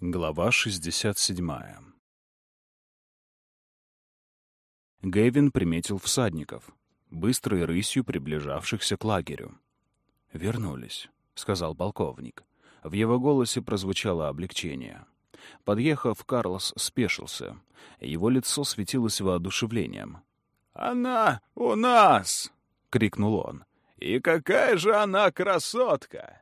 Глава 67 Гэвин приметил всадников, быстрой рысью приближавшихся к лагерю. «Вернулись», — сказал полковник. В его голосе прозвучало облегчение. Подъехав, Карлос спешился. Его лицо светилось воодушевлением. «Она у нас!» — крикнул он. «И какая же она красотка!»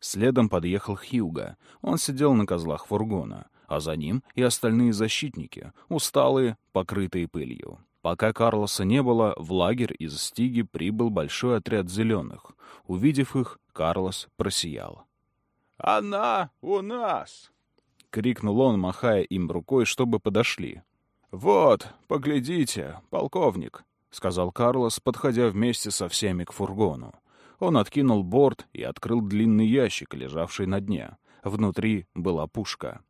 Следом подъехал Хьюга. Он сидел на козлах фургона, а за ним и остальные защитники, усталые, покрытые пылью. Пока Карлоса не было, в лагерь из Стиги прибыл большой отряд зеленых. Увидев их, Карлос просиял. «Она у нас!» — крикнул он, махая им рукой, чтобы подошли. «Вот, поглядите, полковник», — сказал Карлос, подходя вместе со всеми к фургону. Он откинул борт и открыл длинный ящик, лежавший на дне. Внутри была пушка.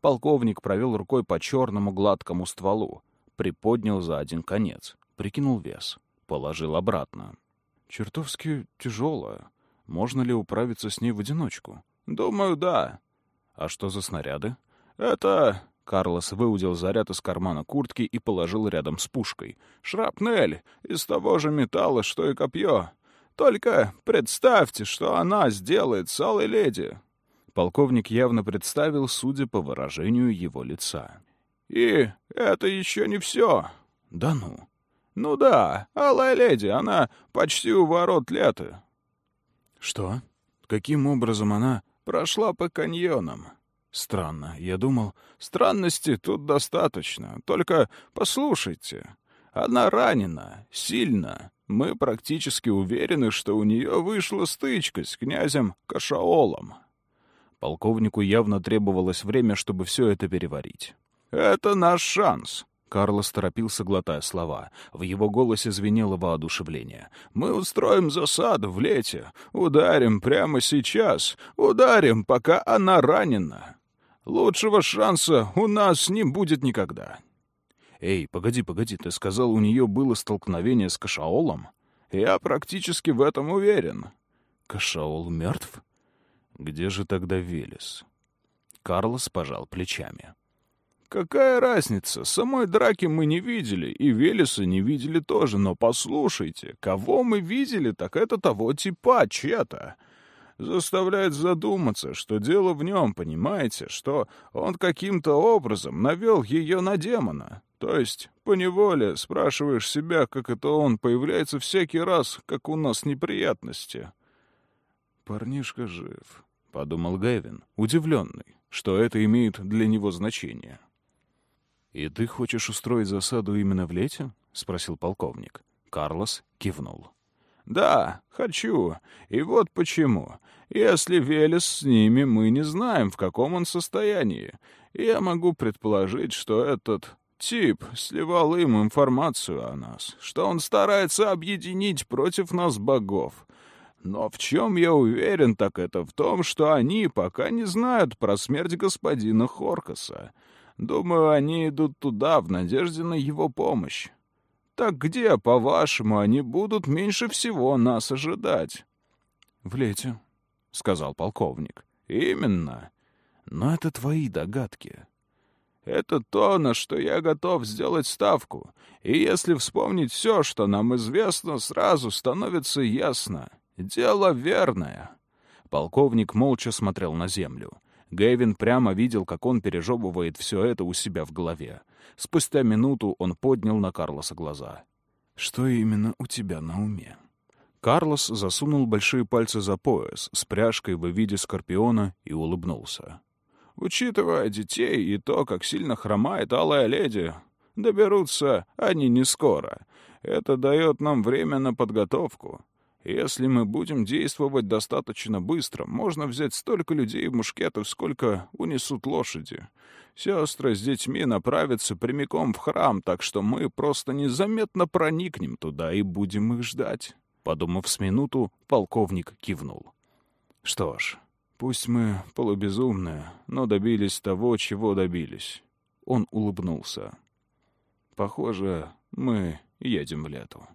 Полковник провел рукой по черному гладкому стволу, приподнял за один конец, прикинул вес, положил обратно. «Чертовски тяжелая. Можно ли управиться с ней в одиночку?» «Думаю, да». «А что за снаряды?» «Это...» Карлос выудил заряд из кармана куртки и положил рядом с пушкой. «Шрапнель! Из того же металла, что и копье. Только представьте, что она сделает с Алой Леди!» Полковник явно представил, судя по выражению его лица. «И это еще не все!» «Да ну!» «Ну да, Алая Леди, она почти у ворот лета». «Что? Каким образом она прошла по каньонам?» «Странно. Я думал, странности тут достаточно. Только послушайте. Она ранена, сильно, мы практически уверены, что у нее вышла стычка с князем Кашаолом. Полковнику явно требовалось время, чтобы все это переварить. «Это наш шанс», — Карлос торопился, глотая слова. В его голосе звенело воодушевление. «Мы устроим засаду в лете. Ударим прямо сейчас. Ударим, пока она ранена. Лучшего шанса у нас не будет никогда. «Эй, погоди, погоди, ты сказал, у нее было столкновение с Кашаолом?» «Я практически в этом уверен». «Кашаол мертв? Где же тогда Велес?» Карлос пожал плечами. «Какая разница? Самой драки мы не видели, и Велеса не видели тоже, но послушайте, кого мы видели, так это того типа, чья-то заставляет задуматься, что дело в нем, понимаете, что он каким-то образом навел ее на демона. То есть, поневоле спрашиваешь себя, как это он появляется всякий раз, как у нас неприятности. «Парнишка жив», — подумал Гэвин, удивленный, что это имеет для него значение. «И ты хочешь устроить засаду именно в лете?» — спросил полковник. Карлос кивнул. «Да, хочу. И вот почему. Если Велес с ними, мы не знаем, в каком он состоянии. Я могу предположить, что этот Тип сливал им информацию о нас, что он старается объединить против нас богов. Но в чем я уверен, так это в том, что они пока не знают про смерть господина Хоркаса. Думаю, они идут туда в надежде на его помощь. Так где, по-вашему, они будут меньше всего нас ожидать? — В лете, — сказал полковник. — Именно. Но это твои догадки. Это то, на что я готов сделать ставку. И если вспомнить все, что нам известно, сразу становится ясно. Дело верное». Полковник молча смотрел на землю. Гэвин прямо видел, как он пережевывает все это у себя в голове. Спустя минуту он поднял на Карлоса глаза. «Что именно у тебя на уме?» Карлос засунул большие пальцы за пояс с пряжкой в виде скорпиона и улыбнулся. Учитывая детей и то, как сильно хромает алая леди, доберутся они не скоро. Это дает нам время на подготовку. Если мы будем действовать достаточно быстро, можно взять столько людей и мушкетов, сколько унесут лошади. Сестры с детьми направятся прямиком в храм, так что мы просто незаметно проникнем туда и будем их ждать». Подумав с минуту, полковник кивнул. «Что ж, Пусть мы полубезумные, но добились того, чего добились. Он улыбнулся. Похоже, мы едем в лету.